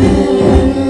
bez